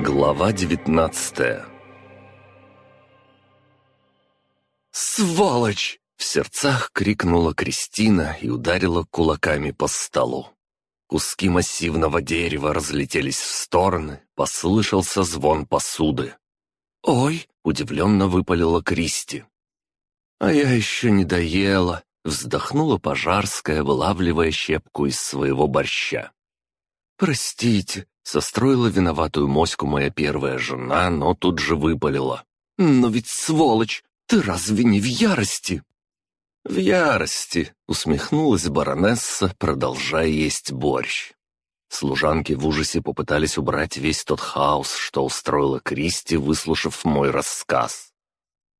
Глава девятнадцатая «Сволочь!» — в сердцах крикнула Кристина и ударила кулаками по столу. Куски массивного дерева разлетелись в стороны, послышался звон посуды. «Ой!» — удивленно выпалила Кристи. «А я еще не доела», — вздохнула Пожарская, вылавливая щепку из своего борща. «Простите», — состроила виноватую моську моя первая жена, но тут же выпалила. «Но ведь, сволочь, ты разве не в ярости?» «В ярости», — усмехнулась баронесса, продолжая есть борщ. Служанки в ужасе попытались убрать весь тот хаос, что устроила Кристи, выслушав мой рассказ.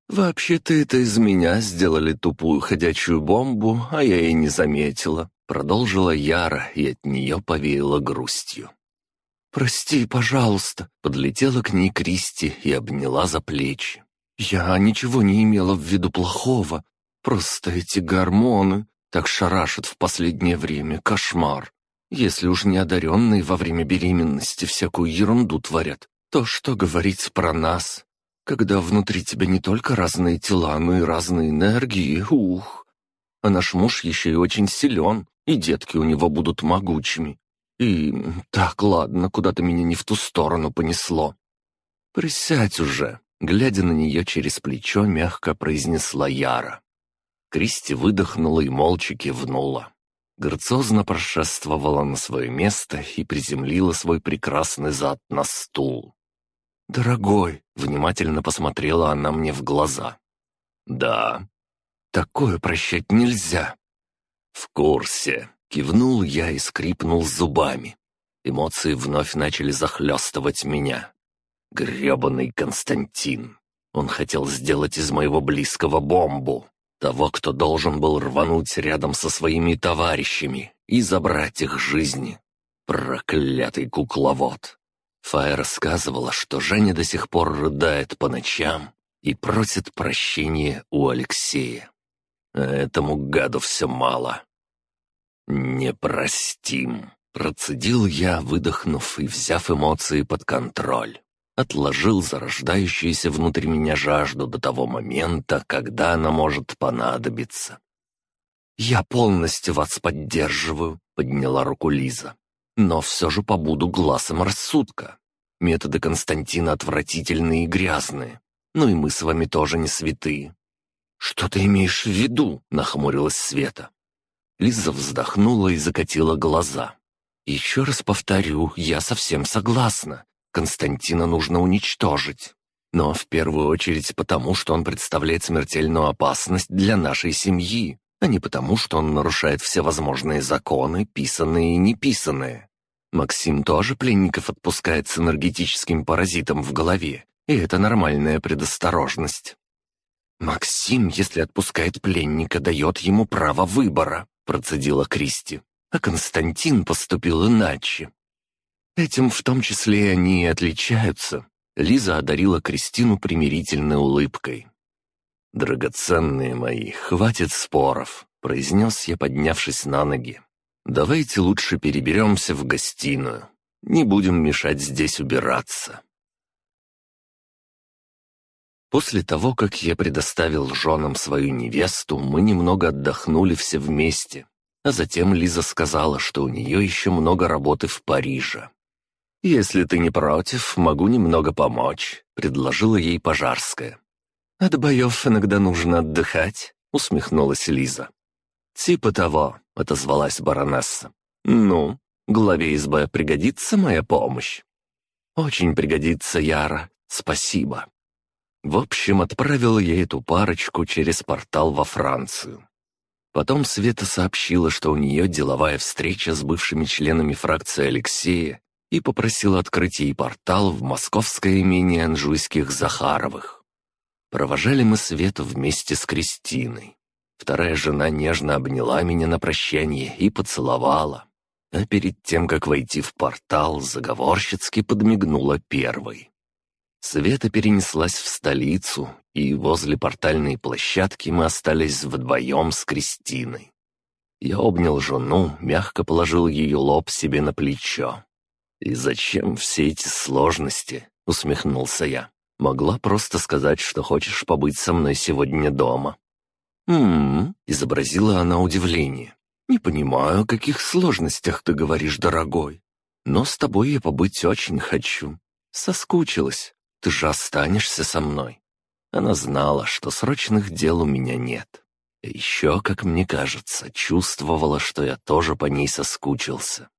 «Вообще-то это из меня сделали тупую ходячую бомбу, а я и не заметила», — продолжила Яра, и от нее повеяло грустью. «Прости, пожалуйста», — подлетела к ней Кристи и обняла за плечи. «Я ничего не имела в виду плохого. Просто эти гормоны так шарашат в последнее время, кошмар. Если уж неодаренные во время беременности всякую ерунду творят, то что говорить про нас? Когда внутри тебя не только разные тела, но и разные энергии, ух. А наш муж еще и очень силен, и детки у него будут могучими. И так, ладно, куда-то меня не в ту сторону понесло. Присядь уже, глядя на нее через плечо, мягко произнесла Яра. Кристи выдохнула и молча кивнула. Грациозно прошествовала на свое место и приземлила свой прекрасный зад на стул. «Дорогой», — внимательно посмотрела она мне в глаза. «Да». «Такое прощать нельзя». «В курсе», — кивнул я и скрипнул зубами. Эмоции вновь начали захлестывать меня. Гребаный Константин. Он хотел сделать из моего близкого бомбу. Того, кто должен был рвануть рядом со своими товарищами и забрать их жизни. Проклятый кукловод. Фая рассказывала, что Женя до сих пор рыдает по ночам и просит прощения у Алексея. Этому гаду все мало. «Непростим», — процедил я, выдохнув и взяв эмоции под контроль отложил зарождающуюся внутри меня жажду до того момента, когда она может понадобиться. «Я полностью вас поддерживаю», — подняла руку Лиза. «Но все же побуду глазом рассудка. Методы Константина отвратительные и грязные. Ну и мы с вами тоже не святые». «Что ты имеешь в виду?» — нахмурилась Света. Лиза вздохнула и закатила глаза. «Еще раз повторю, я совсем согласна. Константина нужно уничтожить. Но в первую очередь потому, что он представляет смертельную опасность для нашей семьи, а не потому, что он нарушает все возможные законы, писанные и неписанные. Максим тоже пленников отпускает с энергетическим паразитом в голове, и это нормальная предосторожность. «Максим, если отпускает пленника, дает ему право выбора», — процедила Кристи. А Константин поступил иначе. Этим в том числе они и отличаются. Лиза одарила Кристину примирительной улыбкой. «Драгоценные мои, хватит споров», — произнес я, поднявшись на ноги. «Давайте лучше переберемся в гостиную. Не будем мешать здесь убираться». После того, как я предоставил женам свою невесту, мы немного отдохнули все вместе. А затем Лиза сказала, что у нее еще много работы в Париже. «Если ты не против, могу немного помочь», — предложила ей Пожарская. «От боев иногда нужно отдыхать», — усмехнулась Лиза. «Типа того», — отозвалась баронесса. «Ну, главе СБ пригодится моя помощь?» «Очень пригодится, Яра. Спасибо». В общем, отправила я эту парочку через портал во Францию. Потом Света сообщила, что у нее деловая встреча с бывшими членами фракции Алексея и попросил открыть ей портал в московское имение Анжуйских Захаровых. Провожали мы Свету вместе с Кристиной. Вторая жена нежно обняла меня на прощание и поцеловала. А перед тем, как войти в портал, заговорщицки подмигнула первой. Света перенеслась в столицу, и возле портальной площадки мы остались вдвоем с Кристиной. Я обнял жену, мягко положил ее лоб себе на плечо. «И зачем все эти сложности?» — усмехнулся я. «Могла просто сказать, что хочешь побыть со мной сегодня дома». «М-м-м», изобразила она удивление. «Не понимаю, о каких сложностях ты говоришь, дорогой. Но с тобой я побыть очень хочу. Соскучилась. Ты же останешься со мной». Она знала, что срочных дел у меня нет. И еще, как мне кажется, чувствовала, что я тоже по ней соскучился.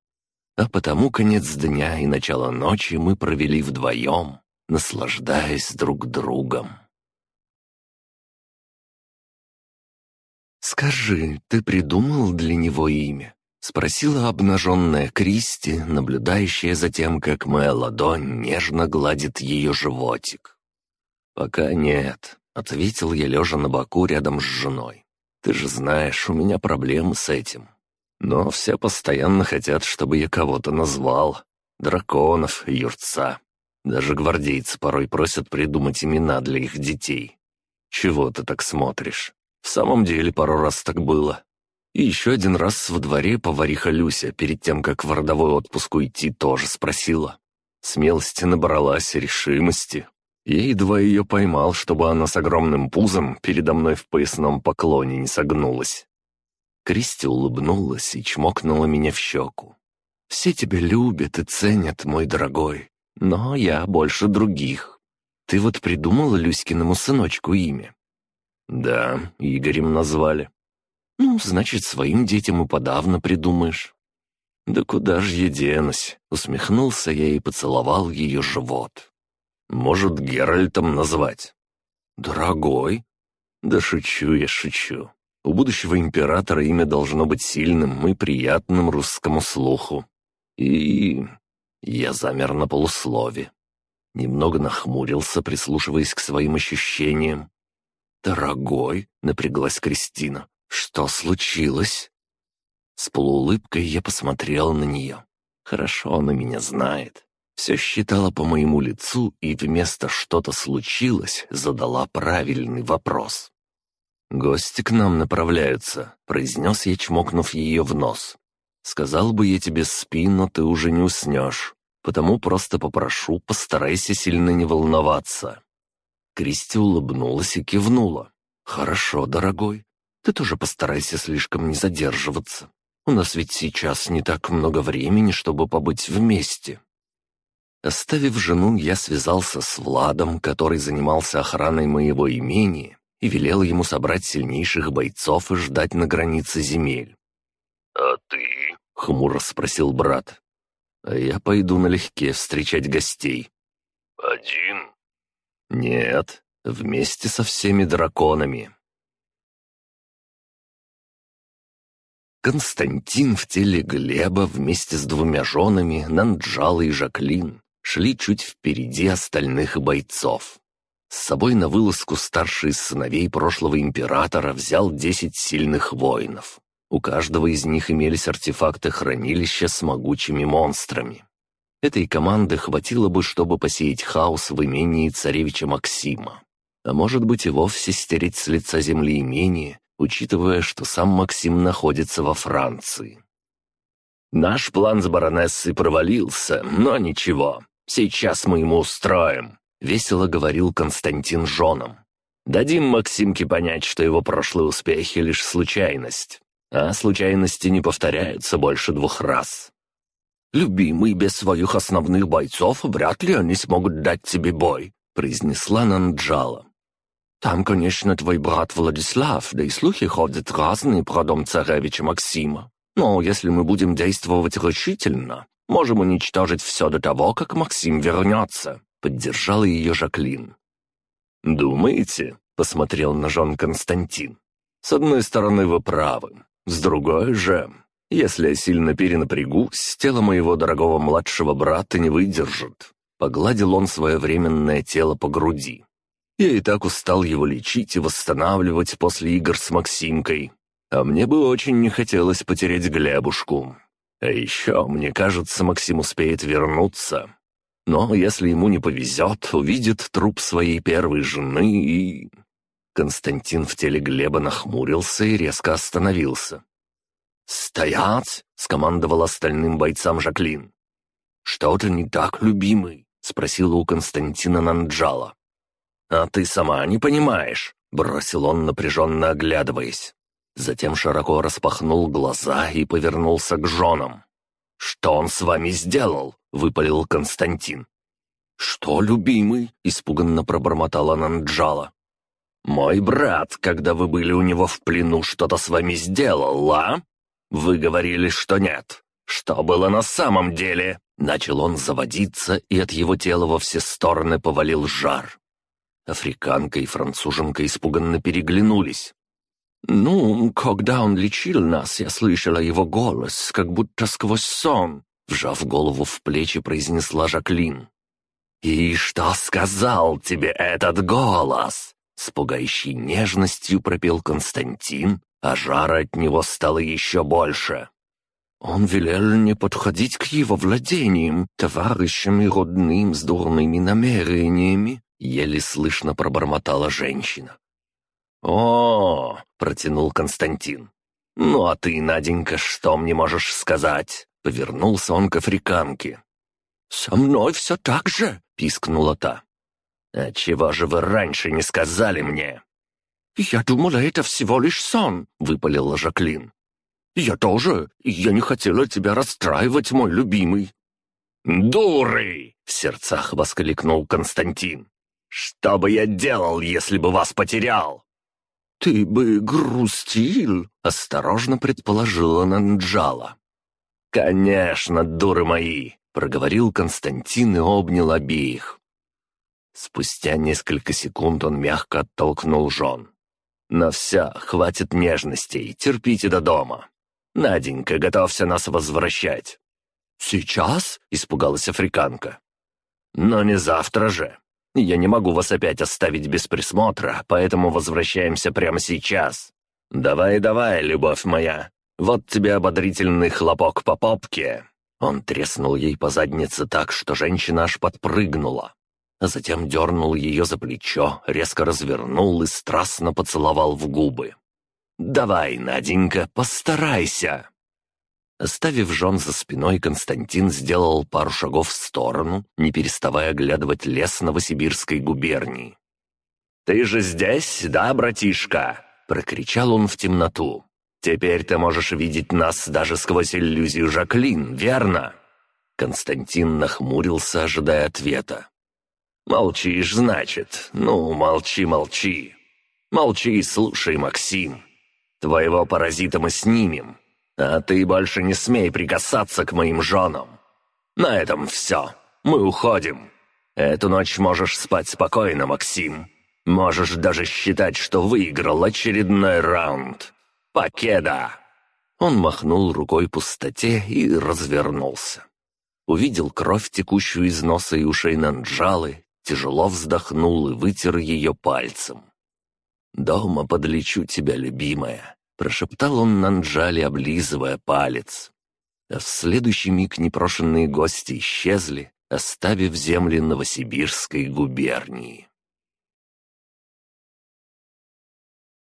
А потому конец дня и начало ночи мы провели вдвоем, наслаждаясь друг другом. «Скажи, ты придумал для него имя?» — спросила обнаженная Кристи, наблюдающая за тем, как моя ладонь нежно гладит ее животик. «Пока нет», — ответил я, лежа на боку рядом с женой. «Ты же знаешь, у меня проблемы с этим. Но все постоянно хотят, чтобы я кого-то назвал. Драконов, юрца. Даже гвардейцы порой просят придумать имена для их детей. Чего ты так смотришь? В самом деле пару раз так было. И еще один раз во дворе повариха Люся, перед тем, как в родовой отпуск уйти, тоже спросила. Смелости набралась, решимости. Я едва ее поймал, чтобы она с огромным пузом передо мной в поясном поклоне не согнулась. Кристи улыбнулась и чмокнула меня в щеку. «Все тебя любят и ценят, мой дорогой, но я больше других. Ты вот придумала Люськиному сыночку имя?» «Да, Игорем назвали». «Ну, значит, своим детям и подавно придумаешь». «Да куда же я денусь?» — усмехнулся я и поцеловал ее живот. Может, Геральтом назвать?» «Дорогой?» «Да шучу я, шучу. У будущего императора имя должно быть сильным и приятным русскому слуху. И... Я замер на полуслове. Немного нахмурился, прислушиваясь к своим ощущениям. «Дорогой», — напряглась Кристина, — «что случилось?» С полуулыбкой я посмотрел на нее. Хорошо она меня знает. Все считала по моему лицу и вместо «что-то случилось» задала правильный вопрос. «Гости к нам направляются», — произнес я, чмокнув ее в нос. «Сказал бы я тебе спи, но ты уже не уснешь, потому просто попрошу, постарайся сильно не волноваться». Кристи улыбнулась и кивнула. «Хорошо, дорогой. Ты тоже постарайся слишком не задерживаться. У нас ведь сейчас не так много времени, чтобы побыть вместе». Оставив жену, я связался с Владом, который занимался охраной моего имения, и велел ему собрать сильнейших бойцов и ждать на границе земель. «А ты?» — хмуро спросил брат. «А я пойду налегке встречать гостей». «Один?» «Нет, вместе со всеми драконами». Константин в теле Глеба вместе с двумя женами, Нанджалой и Жаклин, шли чуть впереди остальных бойцов. С собой на вылазку старший из сыновей прошлого императора взял десять сильных воинов. У каждого из них имелись артефакты хранилища с могучими монстрами. Этой команды хватило бы, чтобы посеять хаос в имении царевича Максима. А может быть и вовсе стереть с лица земли имение, учитывая, что сам Максим находится во Франции. «Наш план с баронессой провалился, но ничего. Сейчас мы ему устроим», — весело говорил Константин женам. «Дадим Максимке понять, что его прошлые успехи — лишь случайность, а случайности не повторяются больше двух раз. «Любимый, без своих основных бойцов вряд ли они смогут дать тебе бой», — произнесла Нанджала. «Там, конечно, твой брат Владислав, да и слухи ходят разные про дом царевича Максима. Но если мы будем действовать решительно, Можем уничтожить все до того, как Максим вернется», — поддержала ее Жаклин. «Думаете?» — посмотрел на жен Константин. «С одной стороны, вы правы. С другой же, если я сильно перенапрягусь, тело моего дорогого младшего брата не выдержит». Погладил он свое временное тело по груди. Я и так устал его лечить и восстанавливать после игр с Максимкой. А мне бы очень не хотелось потерять Глебушку. А еще, мне кажется, Максим успеет вернуться. Но если ему не повезет, увидит труп своей первой жены и... Константин в теле Глеба нахмурился и резко остановился. «Стоять!» — скомандовал остальным бойцам Жаклин. «Что-то не так, любимый?» — спросила у Константина Нанджала. «А ты сама не понимаешь», — бросил он, напряженно оглядываясь. Затем широко распахнул глаза и повернулся к женам. «Что он с вами сделал?» — выпалил Константин. «Что, любимый?» — испуганно пробормотала Нанджала. «Мой брат, когда вы были у него в плену, что-то с вами сделал, а? Вы говорили, что нет. Что было на самом деле?» Начал он заводиться, и от его тела во все стороны повалил жар. Африканка и француженка испуганно переглянулись. «Ну, когда он лечил нас, я слышала его голос, как будто сквозь сон», вжав голову в плечи, произнесла Жаклин. «И что сказал тебе этот голос?» С пугающей нежностью пропел Константин, а жара от него стало еще больше. Он велел не подходить к его владениям, товарищам и родным с дурными намерениями, еле слышно пробормотала женщина. «О!» — протянул Константин. «Ну а ты, Наденька, что мне можешь сказать?» Повернулся он к африканке. «Со мной все так же!» — пискнула та. «А чего же вы раньше не сказали мне?» «Я думала, это всего лишь сон», — выпалила Жаклин. «Я тоже. Я не хотела тебя расстраивать, мой любимый». «Дуры!» — в сердцах воскликнул Константин. «Что бы я делал, если бы вас потерял?» «Ты бы грустил», — осторожно предположила Нанджала. «Конечно, дуры мои!» — проговорил Константин и обнял обеих. Спустя несколько секунд он мягко оттолкнул жен. «На все, хватит нежностей, терпите до дома. Наденька, готовься нас возвращать». «Сейчас?» — испугалась африканка. «Но не завтра же. Я не могу вас опять оставить без присмотра, поэтому возвращаемся прямо сейчас. Давай, давай, любовь моя. Вот тебе ободрительный хлопок по попке». Он треснул ей по заднице так, что женщина аж подпрыгнула. Затем дернул ее за плечо, резко развернул и страстно поцеловал в губы. «Давай, Наденька, постарайся!» Оставив жен за спиной, Константин сделал пару шагов в сторону, не переставая оглядывать лес Новосибирской губернии. «Ты же здесь, да, братишка?» — прокричал он в темноту. «Теперь ты можешь видеть нас даже сквозь иллюзию Жаклин, верно?» Константин нахмурился, ожидая ответа. «Молчишь, значит? Ну, молчи, молчи. Молчи и слушай, Максим. Твоего паразита мы снимем, а ты больше не смей прикасаться к моим женам. На этом все. Мы уходим. Эту ночь можешь спать спокойно, Максим. Можешь даже считать, что выиграл очередной раунд. Покеда!» Он махнул рукой пустоте и развернулся. Увидел кровь, текущую из носа и ушей Нанджалы, тяжело вздохнул и вытер ее пальцем. «Дома подлечу тебя, любимая. Прошептал он Нанджали, облизывая палец. А в следующий миг непрошенные гости исчезли, оставив земли Новосибирской губернии.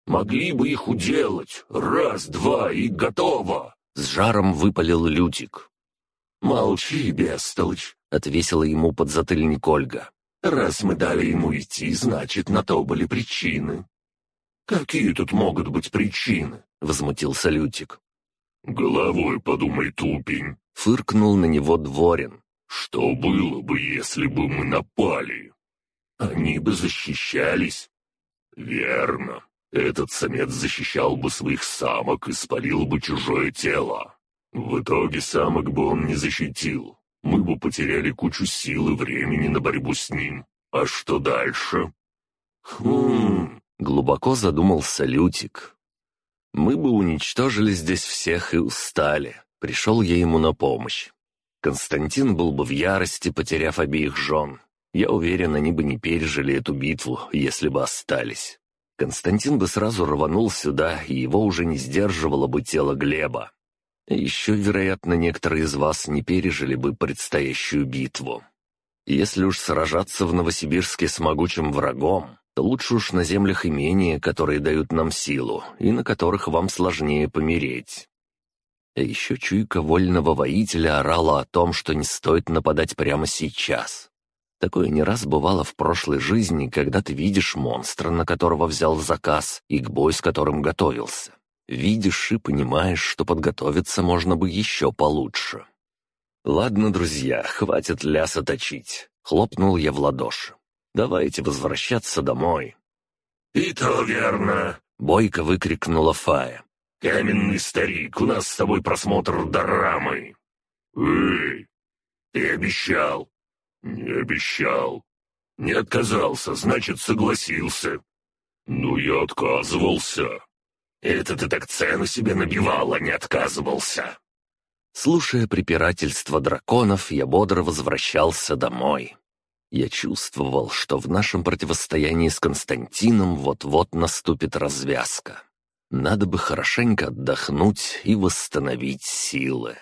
«Могли бы их уделать! Раз, два и готово!» С жаром выпалил Лютик. «Молчи, бестолочь!» — отвесила ему подзатыльник Ольга. «Раз мы дали ему идти, значит, на то были причины. «Какие тут могут быть причины?» — возмутился Лютик. «Головой подумай, тупень!» — фыркнул на него Дворин. «Что было бы, если бы мы напали? Они бы защищались». «Верно. Этот самец защищал бы своих самок и спалил бы чужое тело. В итоге самок бы он не защитил. Мы бы потеряли кучу сил и времени на борьбу с ним. А что дальше?» «Хм...» Глубоко задумался Лютик. «Мы бы уничтожили здесь всех и устали. Пришел я ему на помощь. Константин был бы в ярости, потеряв обеих жен. Я уверен, они бы не пережили эту битву, если бы остались. Константин бы сразу рванул сюда, и его уже не сдерживало бы тело Глеба. Еще, вероятно, некоторые из вас не пережили бы предстоящую битву. Если уж сражаться в Новосибирске с могучим врагом, то лучше уж на землях имения, которые дают нам силу, и на которых вам сложнее помереть. А еще чуйка вольного воителя орала о том, что не стоит нападать прямо сейчас. Такое не раз бывало в прошлой жизни, когда ты видишь монстра, на которого взял заказ, и к бою с которым готовился. Видишь и понимаешь, что подготовиться можно бы еще получше. «Ладно, друзья, хватит ляса точить», — хлопнул я в ладоши. «Давайте возвращаться домой». «И то верно», — бойко выкрикнула Фая. «Каменный старик, у нас с тобой просмотр дорамы». «Эй, ты обещал». «Не обещал. Не отказался, значит, согласился». «Ну, я отказывался». «Это ты так цену себе набивал, а не отказывался». Слушая препирательства драконов, я бодро возвращался домой. Я чувствовал, что в нашем противостоянии с Константином вот-вот наступит развязка. Надо бы хорошенько отдохнуть и восстановить силы.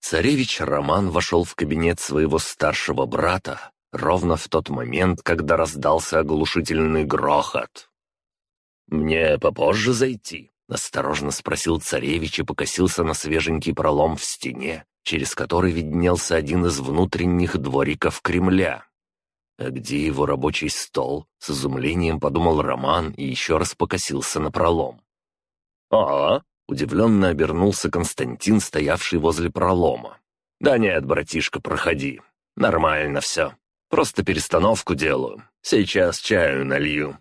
Царевич Роман вошел в кабинет своего старшего брата ровно в тот момент, когда раздался оглушительный грохот. «Мне попозже зайти?» — осторожно спросил царевич и покосился на свеженький пролом в стене, через который виднелся один из внутренних двориков Кремля. «А где его рабочий стол?» — с изумлением подумал Роман и еще раз покосился на пролом. «А, Удивленно обернулся Константин, стоявший возле пролома. «Да нет, братишка, проходи. Нормально все. Просто перестановку делаю. Сейчас чаю налью».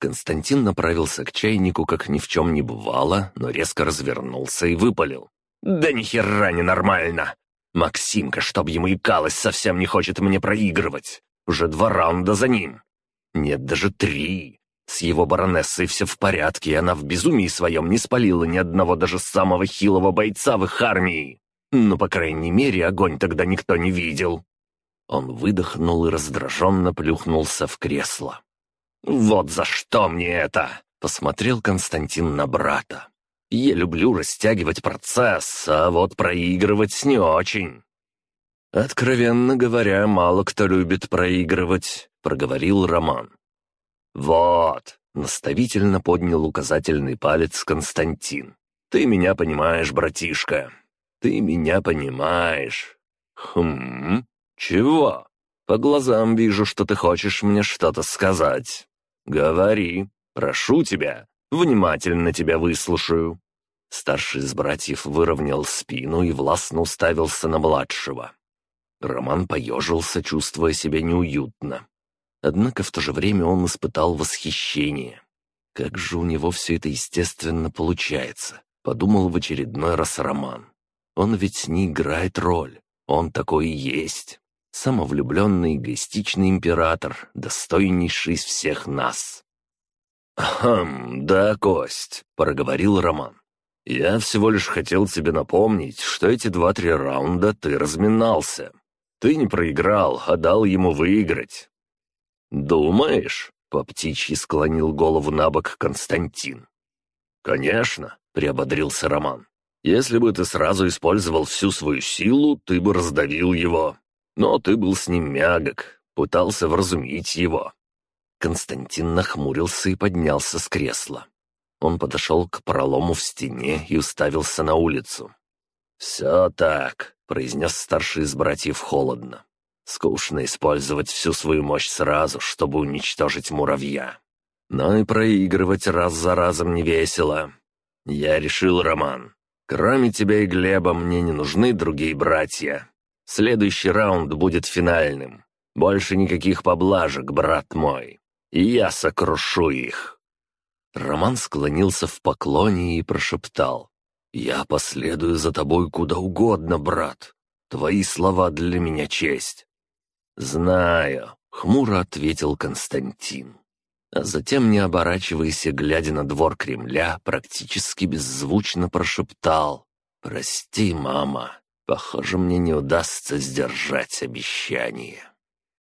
Константин направился к чайнику, как ни в чем не бывало, но резко развернулся и выпалил. «Да ни хера не нормально! Максимка, чтоб ему икалось, совсем не хочет мне проигрывать. Уже два раунда за ним. Нет, даже три. С его баронессой все в порядке, и она в безумии своем не спалила ни одного даже самого хилого бойца в их армии. Ну, по крайней мере, огонь тогда никто не видел. Он выдохнул и раздраженно плюхнулся в кресло. «Вот за что мне это!» — посмотрел Константин на брата. «Я люблю растягивать процесс, а вот проигрывать не очень». «Откровенно говоря, мало кто любит проигрывать», — проговорил Роман. «Вот!» — наставительно поднял указательный палец Константин. «Ты меня понимаешь, братишка. Ты меня понимаешь. Хм, чего? По глазам вижу, что ты хочешь мне что-то сказать. Говори, прошу тебя, внимательно тебя выслушаю». Старший из братьев выровнял спину и властно уставился на младшего. Роман поежился, чувствуя себя неуютно. Однако в то же время он испытал восхищение. Как же у него все это естественно получается, подумал в очередной раз Роман. Он ведь не играет роль, он такой и есть. Самовлюбленный, эгоистичный император, достойнейший из всех нас. «Хм, да, Кость», — проговорил Роман. «Я всего лишь хотел тебе напомнить, что эти два-три раунда ты разминался. Ты не проиграл, а дал ему выиграть. «Думаешь?» — по птичьи склонил голову на бок Константин. «Конечно», — приободрился Роман. «Если бы ты сразу использовал всю свою силу, ты бы раздавил его. Но ты был с ним мягок, пытался вразумить его». Константин нахмурился и поднялся с кресла. Он подошел к пролому в стене и уставился на улицу. «Все так», — произнес старший из братьев холодно. Скучно использовать всю свою мощь сразу, чтобы уничтожить муравья. Но и проигрывать раз за разом не весело. Я решил, Роман. Кроме тебя и Глеба мне не нужны другие братья. Следующий раунд будет финальным. Больше никаких поблажек, брат мой. И я сокрушу их. Роман склонился в поклоне и прошептал. «Я последую за тобой куда угодно, брат. Твои слова для меня честь. «Знаю», — хмуро ответил Константин. А затем, не оборачиваясь и глядя на двор Кремля, практически беззвучно прошептал «Прости, мама, похоже, мне не удастся сдержать обещание».